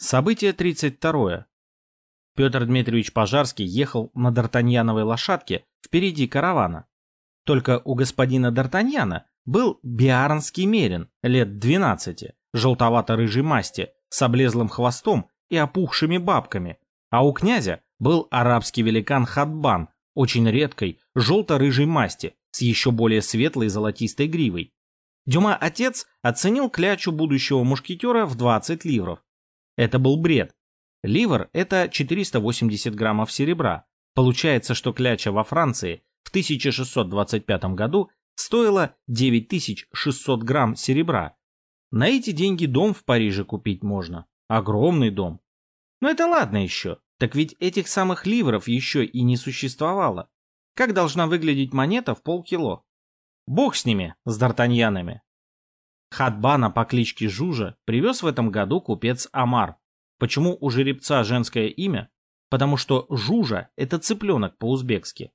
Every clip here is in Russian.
Событие 32. Петр Дмитриевич Пожарский ехал на Д'Артаньяновой лошадке впереди каравана. Только у господина Д'Артаньяна был биарнский мерин лет 12, желтовато-рыжей масти, с облезлым хвостом и опухшими бабками, а у князя был арабский великан Хадбан, очень редкой, желто-рыжей масти, с еще более светлой золотистой гривой. Дюма отец оценил клячу будущего мушкетера в 20 ливров. Это был бред. Ливр – это 480 граммов серебра. Получается, что кляча во Франции в 1625 году стоила 9600 грамм серебра. На эти деньги дом в Париже купить можно. Огромный дом. Но это ладно еще. Так ведь этих самых ливров еще и не существовало. Как должна выглядеть монета в полкило? Бог с ними, с д'Артаньянами. Хатбана по кличке Жужа привез в этом году купец Амар. Почему у жеребца женское имя? Потому что Жужа – это цыпленок по-узбекски.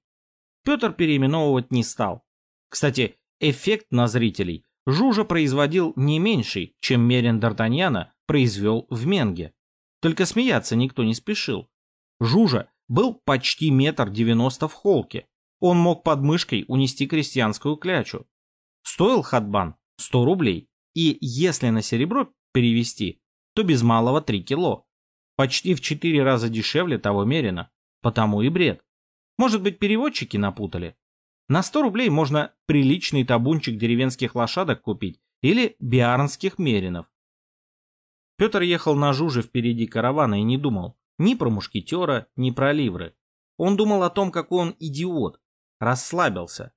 Петр переименовывать не стал. Кстати, эффект на зрителей Жужа производил не меньший, чем Мерин Д'Артаньяна произвел в Менге. Только смеяться никто не спешил. Жужа был почти метр девяносто в холке. Он мог под мышкой унести крестьянскую клячу. Стоил хатбан 100 рублей. И если на серебро перевести, то без малого 3 кило. Почти в 4 раза дешевле того мерено. Потому и бред. Может быть, переводчики напутали? На 100 рублей можно приличный табунчик деревенских лошадок купить или биарнских меринов. Петр ехал на жуже впереди каравана и не думал ни про мушкетера, ни про ливры. Он думал о том, какой он идиот. Расслабился.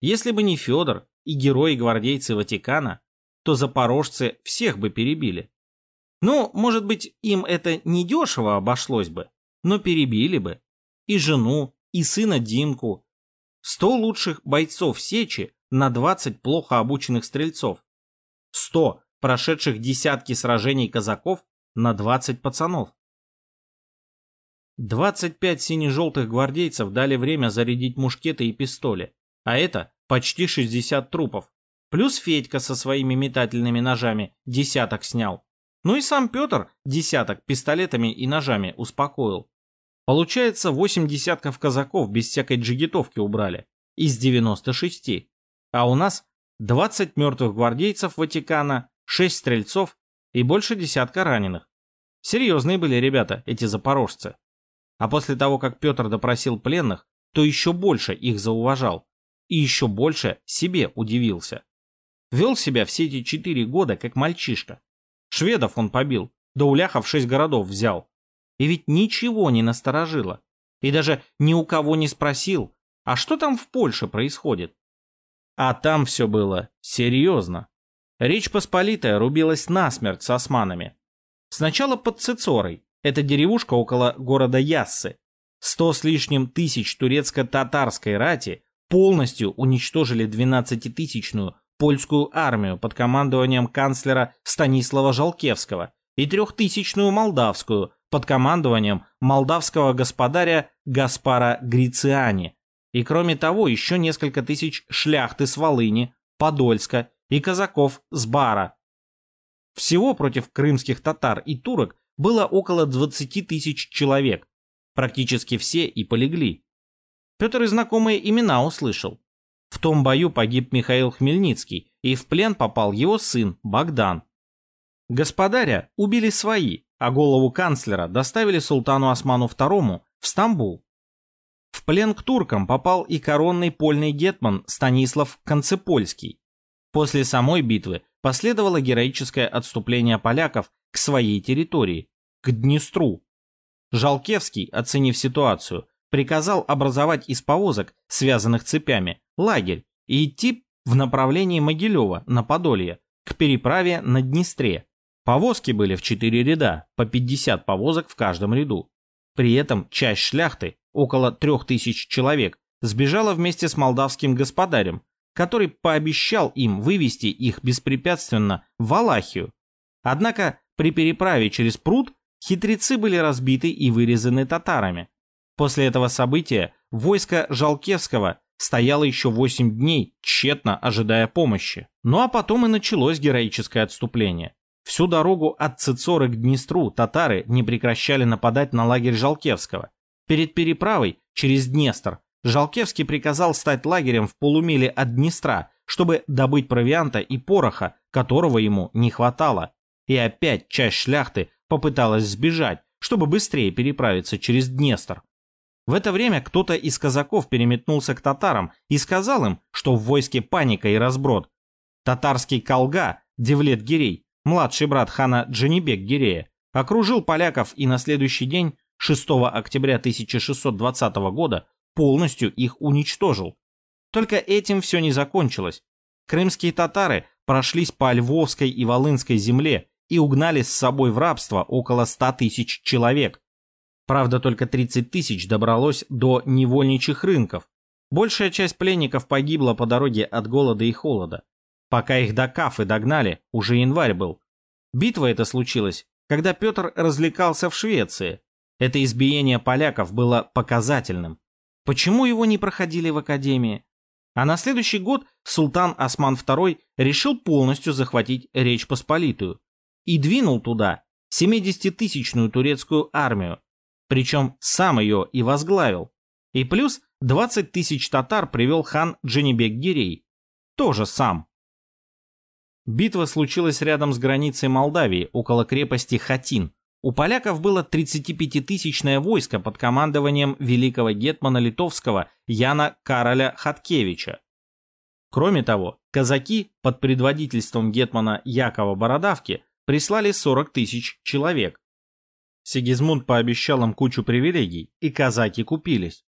Если бы не Федор, и герои-гвардейцы Ватикана, то запорожцы всех бы перебили. Ну, может быть, им это недешево обошлось бы, но перебили бы. И жену, и сына Димку. Сто лучших бойцов Сечи на двадцать плохо обученных стрельцов. Сто прошедших десятки сражений казаков на двадцать пацанов. Двадцать пять сине-желтых гвардейцев дали время зарядить мушкеты и пистоли, а это Почти 60 трупов. Плюс Федька со своими метательными ножами десяток снял. Ну и сам Петр десяток пистолетами и ножами успокоил. Получается, 8 десятков казаков без всякой джигитовки убрали. Из 96. А у нас 20 мертвых гвардейцев Ватикана, 6 стрельцов и больше десятка раненых. Серьезные были ребята, эти запорожцы. А после того, как Петр допросил пленных, то еще больше их зауважал и еще больше себе удивился. Вел себя все эти четыре года как мальчишка. Шведов он побил, до уляхов шесть городов взял. И ведь ничего не насторожило. И даже ни у кого не спросил, а что там в Польше происходит. А там все было серьезно. Речь Посполитая рубилась насмерть с османами. Сначала под Цицорой, это деревушка около города Яссы. Сто с лишним тысяч турецко-татарской рати полностью уничтожили 12-тысячную польскую армию под командованием канцлера Станислава Жалкевского и трехтысячную молдавскую под командованием молдавского господаря Гаспара Грициани. И кроме того, еще несколько тысяч шляхты с Волыни, Подольска и казаков с Бара. Всего против крымских татар и турок было около 20 тысяч человек. Практически все и полегли. Петр и знакомые имена услышал. В том бою погиб Михаил Хмельницкий, и в плен попал его сын Богдан. Господаря убили свои, а голову канцлера доставили султану Осману II в Стамбул. В плен к туркам попал и коронный польный гетман Станислав Концепольский. После самой битвы последовало героическое отступление поляков к своей территории, к Днестру. Жалкевский, оценив ситуацию, приказал образовать из повозок, связанных цепями, лагерь и идти в направлении Могилева на Подолье, к переправе на Днестре. Повозки были в четыре ряда, по 50 повозок в каждом ряду. При этом часть шляхты, около трех тысяч человек, сбежала вместе с молдавским господарем, который пообещал им вывести их беспрепятственно в Валахию. Однако при переправе через пруд хитрецы были разбиты и вырезаны татарами. После этого события войско Жалкевского стояло еще 8 дней, тщетно ожидая помощи. Ну а потом и началось героическое отступление. Всю дорогу от Цицоры к Днестру татары не прекращали нападать на лагерь Жалкевского. Перед переправой через Днестр Жалкевский приказал стать лагерем в полумиле от Днестра, чтобы добыть провианта и пороха, которого ему не хватало. И опять часть шляхты попыталась сбежать, чтобы быстрее переправиться через Днестр. В это время кто-то из казаков переметнулся к татарам и сказал им, что в войске паника и разброд. Татарский колга, Девлет Гирей, младший брат хана Джанибек Гирея, окружил поляков и на следующий день, 6 октября 1620 года, полностью их уничтожил. Только этим все не закончилось. Крымские татары прошлись по Львовской и Волынской земле и угнали с собой в рабство около 100 тысяч человек. Правда, только 30 тысяч добралось до невольничьих рынков. Большая часть пленников погибла по дороге от голода и холода. Пока их до Кафы догнали, уже январь был. Битва эта случилась, когда Петр развлекался в Швеции. Это избиение поляков было показательным. Почему его не проходили в академии? А на следующий год султан Осман II решил полностью захватить Речь Посполитую и двинул туда 70-тысячную турецкую армию, причем сам ее и возглавил. И плюс 20 тысяч татар привел хан Дженебек Гирей, тоже сам. Битва случилась рядом с границей Молдавии, около крепости Хатин, у поляков было 35-тысячное войско под командованием великого гетмана литовского Яна Кароля Хаткевича. Кроме того, казаки под предводительством гетмана Якова Бородавки прислали 40 тысяч человек. Сигизмунд пообещал им кучу привилегий, и казаки купились.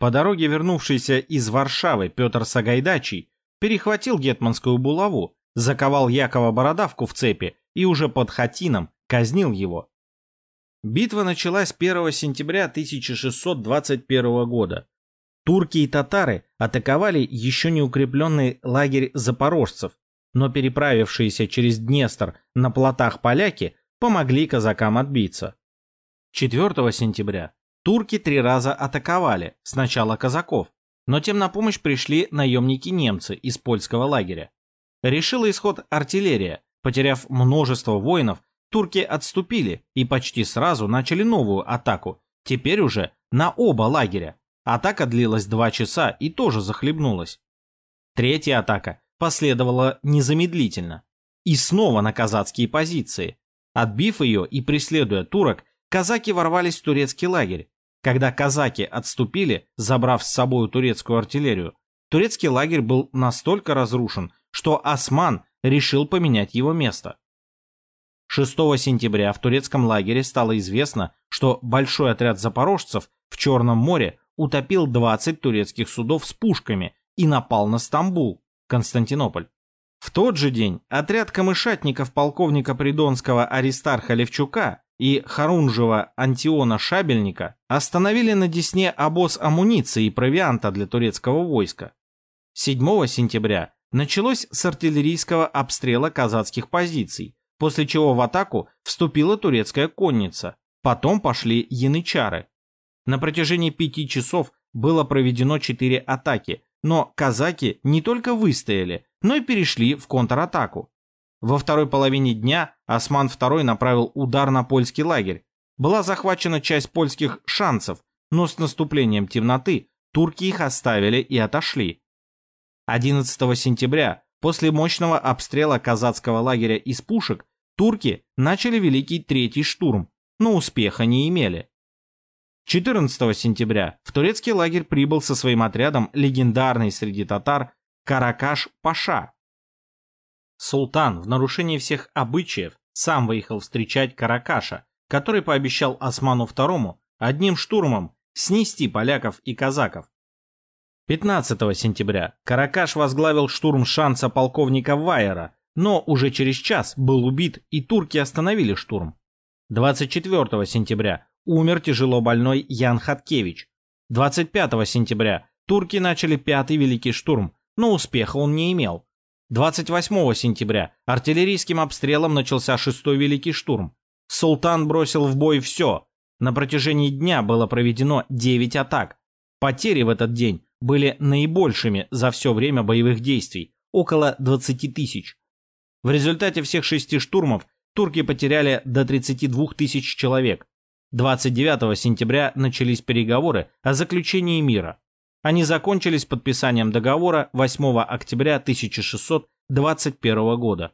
По дороге вернувшийся из Варшавы Петр Сагайдачий перехватил гетманскую булаву, заковал Якова Бородавку в цепи и уже под Хатином казнил его. Битва началась 1 сентября 1621 года. Турки и татары атаковали еще не укрепленный лагерь запорожцев, но переправившиеся через Днестр на плотах поляки помогли казакам отбиться. 4 сентября турки три раза атаковали, сначала казаков, но тем на помощь пришли наемники-немцы из польского лагеря. Решила исход артиллерия, потеряв множество воинов турки отступили и почти сразу начали новую атаку, теперь уже на оба лагеря. Атака длилась два часа и тоже захлебнулась. Третья атака последовала незамедлительно. И снова на казацкие позиции. Отбив ее и преследуя турок, казаки ворвались в турецкий лагерь. Когда казаки отступили, забрав с собой турецкую артиллерию, турецкий лагерь был настолько разрушен, что Осман решил поменять его место. 6 сентября в турецком лагере стало известно, что большой отряд запорожцев в Черном море утопил 20 турецких судов с пушками и напал на Стамбул, Константинополь. В тот же день отряд камышатников полковника Придонского Аристарха Левчука и Харунжева Антиона Шабельника остановили на Десне обоз амуниции и провианта для турецкого войска. 7 сентября началось с артиллерийского обстрела казацких позиций, после чего в атаку вступила турецкая конница, потом пошли янычары. На протяжении пяти часов было проведено четыре атаки, но казаки не только выстояли, но и перешли в контратаку. Во второй половине дня Осман II направил удар на польский лагерь. Была захвачена часть польских шансов, но с наступлением темноты турки их оставили и отошли. 11 сентября После мощного обстрела казацкого лагеря из пушек турки начали Великий Третий штурм, но успеха не имели. 14 сентября в турецкий лагерь прибыл со своим отрядом легендарный среди татар Каракаш-Паша. Султан в нарушении всех обычаев сам выехал встречать Каракаша, который пообещал Осману II одним штурмом снести поляков и казаков. 15 сентября Каракаш возглавил штурм шанса полковника Вайера, но уже через час был убит и турки остановили штурм. 24 сентября умер тяжело больной Ян Хаткевич. 25 сентября турки начали пятый великий штурм, но успеха он не имел. 28 сентября артиллерийским обстрелом начался шестой великий штурм. Султан бросил в бой все. На протяжении дня было проведено 9 атак. Потери в этот день были наибольшими за все время боевых действий, около 20 тысяч. В результате всех шести штурмов турки потеряли до 32 тысяч человек. 29 сентября начались переговоры о заключении мира. Они закончились подписанием договора 8 октября 1621 года.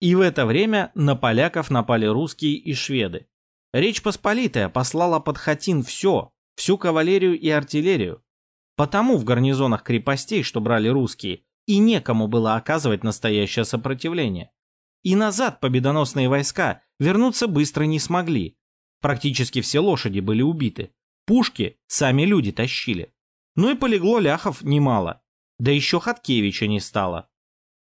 И в это время на поляков напали русские и шведы. Речь Посполитая послала под Хатин все, всю кавалерию и артиллерию. Потому в гарнизонах крепостей, что брали русские, и некому было оказывать настоящее сопротивление. И назад победоносные войска вернуться быстро не смогли. Практически все лошади были убиты. Пушки сами люди тащили. Ну и полегло ляхов немало. Да еще Хаткевича не стало.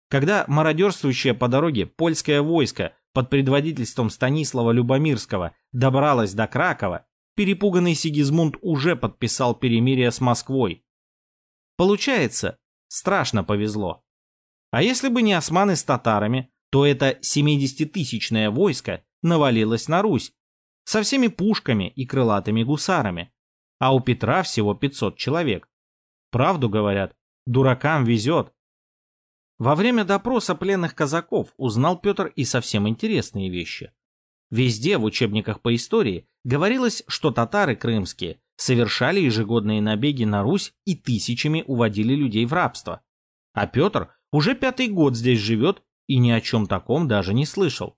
Когда мародерствующее по дороге польское войско под предводительством Станислава Любомирского добралось до Кракова, перепуганный Сигизмунд уже подписал перемирие с Москвой. Получается, страшно повезло. А если бы не османы с татарами, то это 70-тысячное войско навалилось на Русь со всеми пушками и крылатыми гусарами, а у Петра всего 500 человек. Правду говорят, дуракам везет. Во время допроса пленных казаков узнал Петр и совсем интересные вещи. Везде в учебниках по истории говорилось, что татары крымские совершали ежегодные набеги на Русь и тысячами уводили людей в рабство. А Петр уже пятый год здесь живет и ни о чем таком даже не слышал.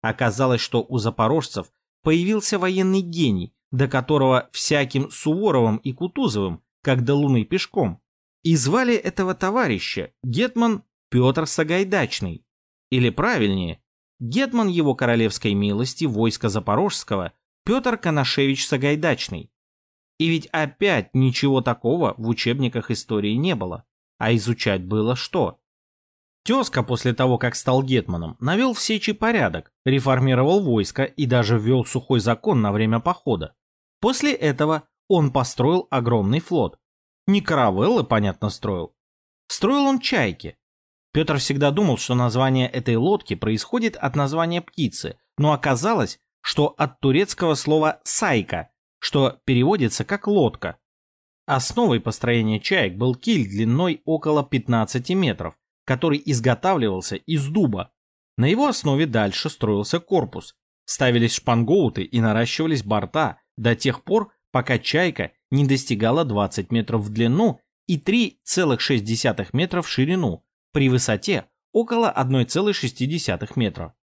Оказалось, что у запорожцев появился военный гений, до которого всяким Суворовым и Кутузовым, как до луны пешком. И звали этого товарища Гетман Петр Сагайдачный. Или правильнее, Гетман его королевской милости войска Запорожского Петр Коношевич Сагайдачный. И ведь опять ничего такого в учебниках истории не было. А изучать было что? Тезка после того, как стал гетманом, навел в Сечи порядок, реформировал войско и даже ввел сухой закон на время похода. После этого он построил огромный флот. Не каравеллы, понятно, строил. Строил он чайки. Петр всегда думал, что название этой лодки происходит от названия птицы, но оказалось, что от турецкого слова «сайка», что переводится как «лодка». Основой построения чаек был киль длиной около 15 метров, который изготавливался из дуба. На его основе дальше строился корпус. Ставились шпангоуты и наращивались борта до тех пор, пока чайка не достигала 20 метров в длину и 3,6 метра в ширину при высоте около 1,6 метра.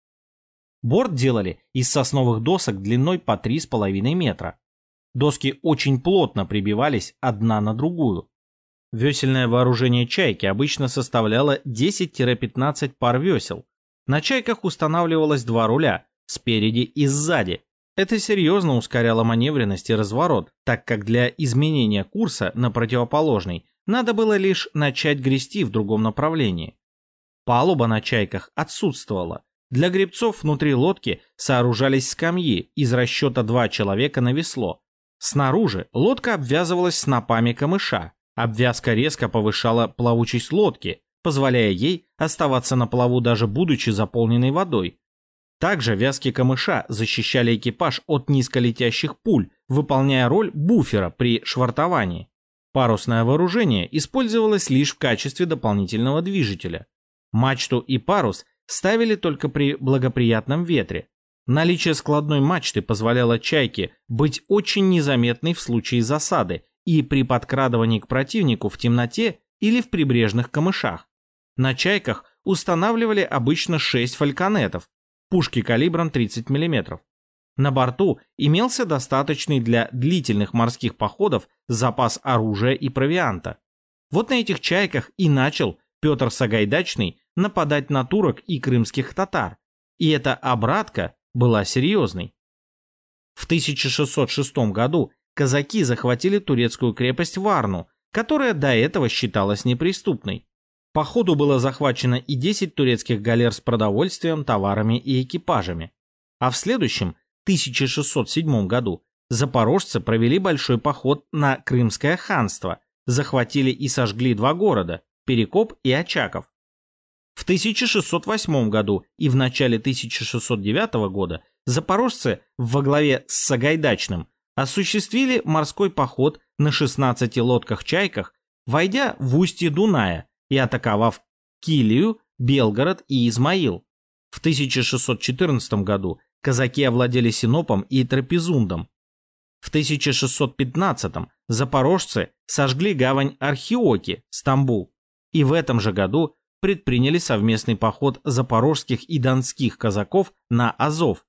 Борт делали из сосновых досок длиной по 3,5 метра. Доски очень плотно прибивались одна на другую. Весельное вооружение «Чайки» обычно составляло 10-15 пар весел. На «Чайках» устанавливалось два руля, спереди и сзади. Это серьезно ускоряло маневренность и разворот, так как для изменения курса на противоположный надо было лишь начать грести в другом направлении. Палуба на «Чайках» отсутствовала. Для гребцов внутри лодки сооружались скамьи из расчета два человека на весло. Снаружи лодка обвязывалась снопами камыша, Обвязка резко повышала плавучесть лодки, позволяя ей оставаться на плаву даже будучи заполненной водой. Также вязки камыша защищали экипаж от низколетящих пуль, выполняя роль буфера при швартовании. Парусное вооружение использовалось лишь в качестве дополнительного движителя. Мачту и парус ставили только при благоприятном ветре. Наличие складной мачты позволяло чайке быть очень незаметной в случае засады и при подкрадывании к противнику в темноте или в прибрежных камышах. На «Чайках» устанавливали обычно 6 фальконетов, пушки калибром 30 мм. На борту имелся достаточный для длительных морских походов запас оружия и провианта. Вот на этих «Чайках» и начал Петр Сагайдачный нападать на турок и крымских татар, и эта обратка была серьезной. В 1606 году казаки захватили турецкую крепость Варну, которая до этого считалась неприступной. По ходу было захвачено и 10 турецких галер с продовольствием, товарами и экипажами. А в следующем, 1607 году, запорожцы провели большой поход на Крымское ханство, захватили и сожгли два города – Перекоп и Очаков. В 1608 году и в начале 1609 года запорожцы во главе с Сагайдачным осуществили морской поход на 16 лодках-чайках, войдя в устье Дуная и атаковав Килию, Белгород и Измаил. В 1614 году казаки овладели Синопом и Трапезундом. В 1615 запорожцы сожгли гавань Архиоки, Стамбул, и в этом же году предприняли совместный поход запорожских и донских казаков на Азов.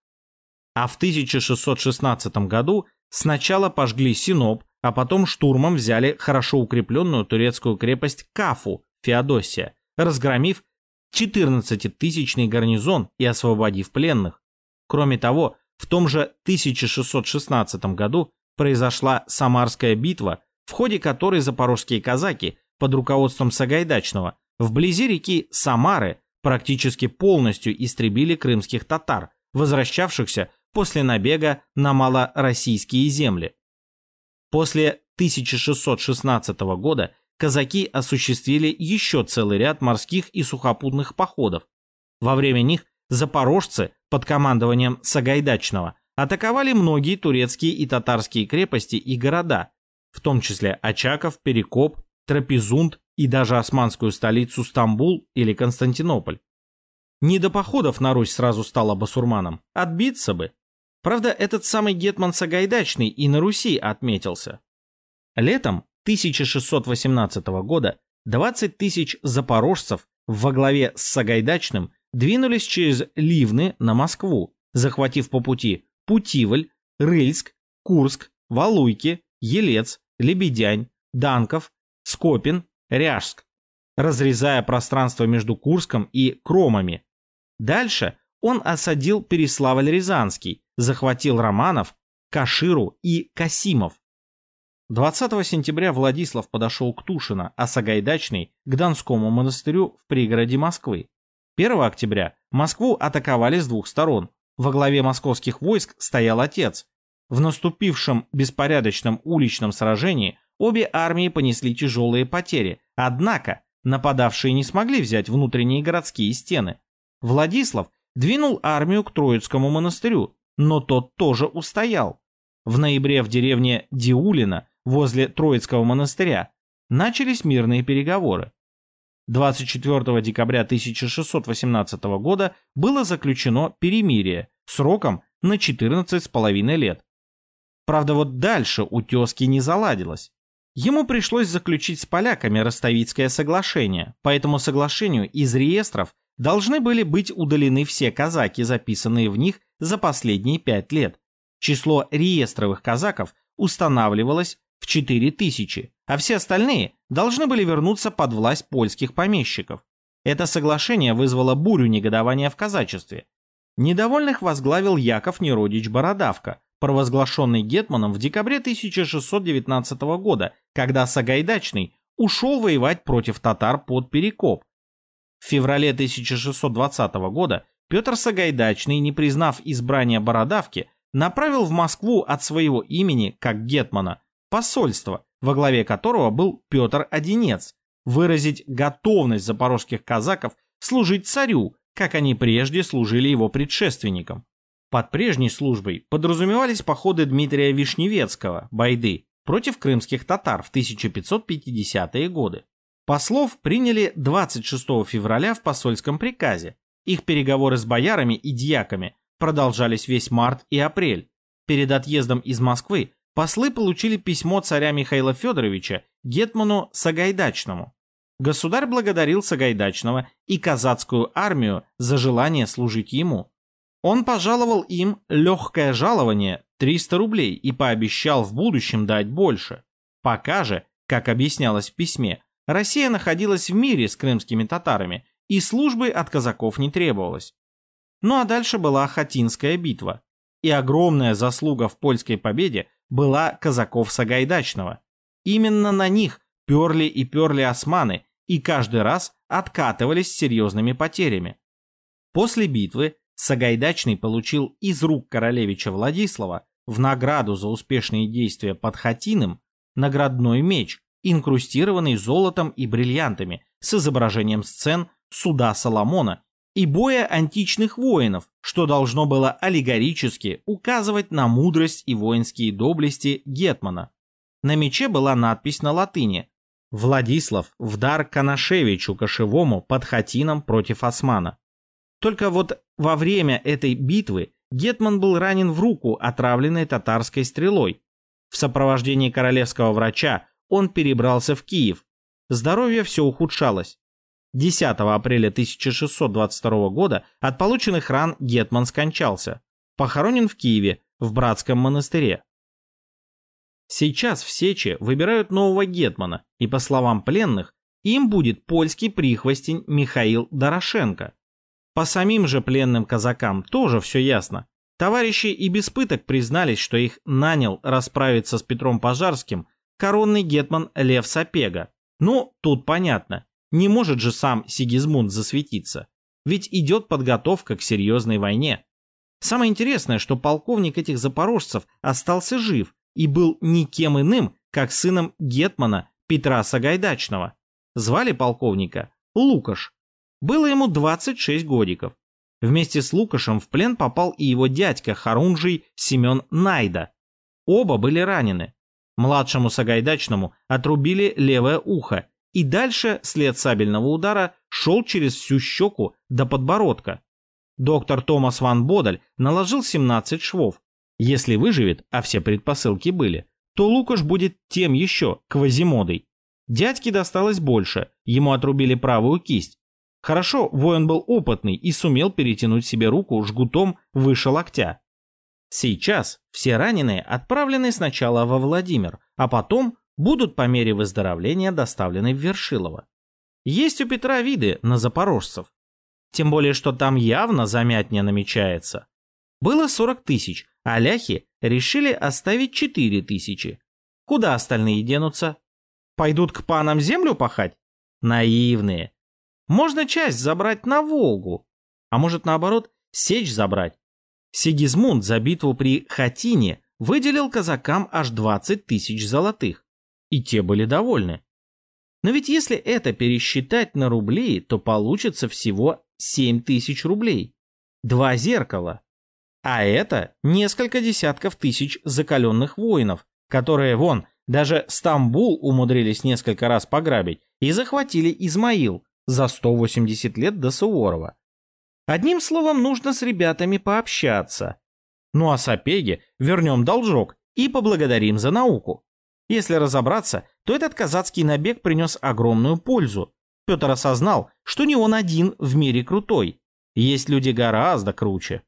А в 1616 году сначала пожгли Синоп, а потом штурмом взяли хорошо укрепленную турецкую крепость Кафу, Феодосия, разгромив 14-тысячный гарнизон и освободив пленных. Кроме того, в том же 1616 году произошла Самарская битва, в ходе которой запорожские казаки под руководством Сагайдачного вблизи реки Самары практически полностью истребили крымских татар, возвращавшихся после набега на малороссийские земли. После 1616 года казаки осуществили еще целый ряд морских и сухопутных походов. Во время них запорожцы под командованием Сагайдачного атаковали многие турецкие и татарские крепости и города, в том числе Очаков, Перекоп, Трапезунд и даже османскую столицу Стамбул или Константинополь. Не до походов на Русь сразу стало басурманом, отбиться бы. Правда, этот самый Гетман Сагайдачный и на Руси отметился. Летом 1618 года 20 тысяч запорожцев во главе с Сагайдачным двинулись через Ливны на Москву, захватив по пути Путивль, Рыльск, Курск, Валуйки, Елец, Лебедянь, Данков, Скопин, Ряжск, разрезая пространство между Курском и Кромами. Дальше он осадил Переславль-Рязанский, захватил Романов, Каширу и Касимов. 20 сентября Владислав подошел к Тушино, а Сагайдачный – к Донскому монастырю в пригороде Москвы. 1 октября Москву атаковали с двух сторон. Во главе московских войск стоял отец. В наступившем беспорядочном уличном сражении обе армии понесли тяжелые потери, однако нападавшие не смогли взять внутренние городские стены. Владислав двинул армию к Троицкому монастырю, но тот тоже устоял. В ноябре в деревне Диулина возле Троицкого монастыря начались мирные переговоры. 24 декабря 1618 года было заключено перемирие сроком на 14,5 лет. Правда, вот дальше у тезки не заладилось. Ему пришлось заключить с поляками Ростовицкое соглашение, по этому соглашению из реестров должны были быть удалены все казаки, записанные в них за последние пять лет. Число реестровых казаков устанавливалось в 4000, а все остальные должны были вернуться под власть польских помещиков. Это соглашение вызвало бурю негодования в казачестве. Недовольных возглавил Яков Неродич Бородавка, провозглашенный Гетманом в декабре 1619 года, когда Сагайдачный ушел воевать против татар под Перекоп. В феврале 1620 года Петр Сагайдачный, не признав избрания Бородавки, направил в Москву от своего имени, как Гетмана, посольство, во главе которого был Петр Одинец, выразить готовность запорожских казаков служить царю, как они прежде служили его предшественникам. Под прежней службой подразумевались походы Дмитрия Вишневецкого, Байды, против крымских татар в 1550-е годы. Послов приняли 26 февраля в посольском приказе. Их переговоры с боярами и дьяками продолжались весь март и апрель. Перед отъездом из Москвы послы получили письмо царя Михаила Федоровича Гетману Сагайдачному. Государь благодарил Сагайдачного и казацкую армию за желание служить ему. Он пожаловал им легкое жалование 300 рублей и пообещал в будущем дать больше. Пока же, как объяснялось в письме, Россия находилась в мире с крымскими татарами, и службы от казаков не требовалось. Ну а дальше была Хатинская битва. И огромная заслуга в польской победе была казаков Сагайдачного. Именно на них перли и перли османы, и каждый раз откатывались с серьезными потерями. После битвы Сагайдачный получил из рук королевича Владислава в награду за успешные действия под Хатиным наградной меч, инкрустированный золотом и бриллиантами, с изображением сцен суда Соломона и боя античных воинов, что должно было аллегорически указывать на мудрость и воинские доблести Гетмана. На мече была надпись на латыни «Владислав в дар Канашевичу Кошевому под Хатином против Османа». Только вот во время этой битвы Гетман был ранен в руку, отравленной татарской стрелой. В сопровождении королевского врача он перебрался в Киев. Здоровье все ухудшалось. 10 апреля 1622 года от полученных ран Гетман скончался. Похоронен в Киеве, в братском монастыре. Сейчас в Сечи выбирают нового гетмана, и по словам пленных, им будет польский прихвостень Михаил Дорошенко. По самим же пленным казакам тоже все ясно. Товарищи и без пыток признались, что их нанял расправиться с Петром Пожарским коронный гетман Лев Сапега. Ну, тут понятно, не может же сам Сигизмунд засветиться, ведь идет подготовка к серьезной войне. Самое интересное, что полковник этих запорожцев остался жив и был никем иным, как сыном гетмана Петра Сагайдачного. Звали полковника Лукаш. Было ему 26 годиков. Вместе с Лукашем в плен попал и его дядька Харунжий Семен Найда. Оба были ранены. Младшему Сагайдачному отрубили левое ухо, и дальше след сабельного удара шел через всю щеку до подбородка. Доктор Томас Ван Бодаль наложил 17 швов. Если выживет, а все предпосылки были, то Лукаш будет тем еще, квазимодой. Дядьке досталось больше, ему отрубили правую кисть. Хорошо, воин был опытный и сумел перетянуть себе руку жгутом выше локтя. Сейчас все раненые отправлены сначала во Владимир, а потом будут по мере выздоровления доставлены в Вершилово. Есть у Петра виды на запорожцев. Тем более, что там явно замятня намечается. Было 40 тысяч, а ляхи решили оставить 4 тысячи. Куда остальные денутся? Пойдут к панам землю пахать? Наивные. Можно часть забрать на Волгу. А может наоборот, сечь забрать. Сигизмунд за битву при Хатине выделил казакам аж 20 тысяч золотых. И те были довольны. Но ведь если это пересчитать на рубли, то получится всего 7 тысяч рублей. Два зеркала. А это несколько десятков тысяч закаленных воинов, которые, вон, даже Стамбул умудрились несколько раз пограбить и захватили Измаил за 180 лет до Суворова. Одним словом, нужно с ребятами пообщаться. Ну а Сапеге вернем должок и поблагодарим за науку. Если разобраться, то этот казацкий набег принес огромную пользу. Петр осознал, что не он один в мире крутой. Есть люди гораздо круче.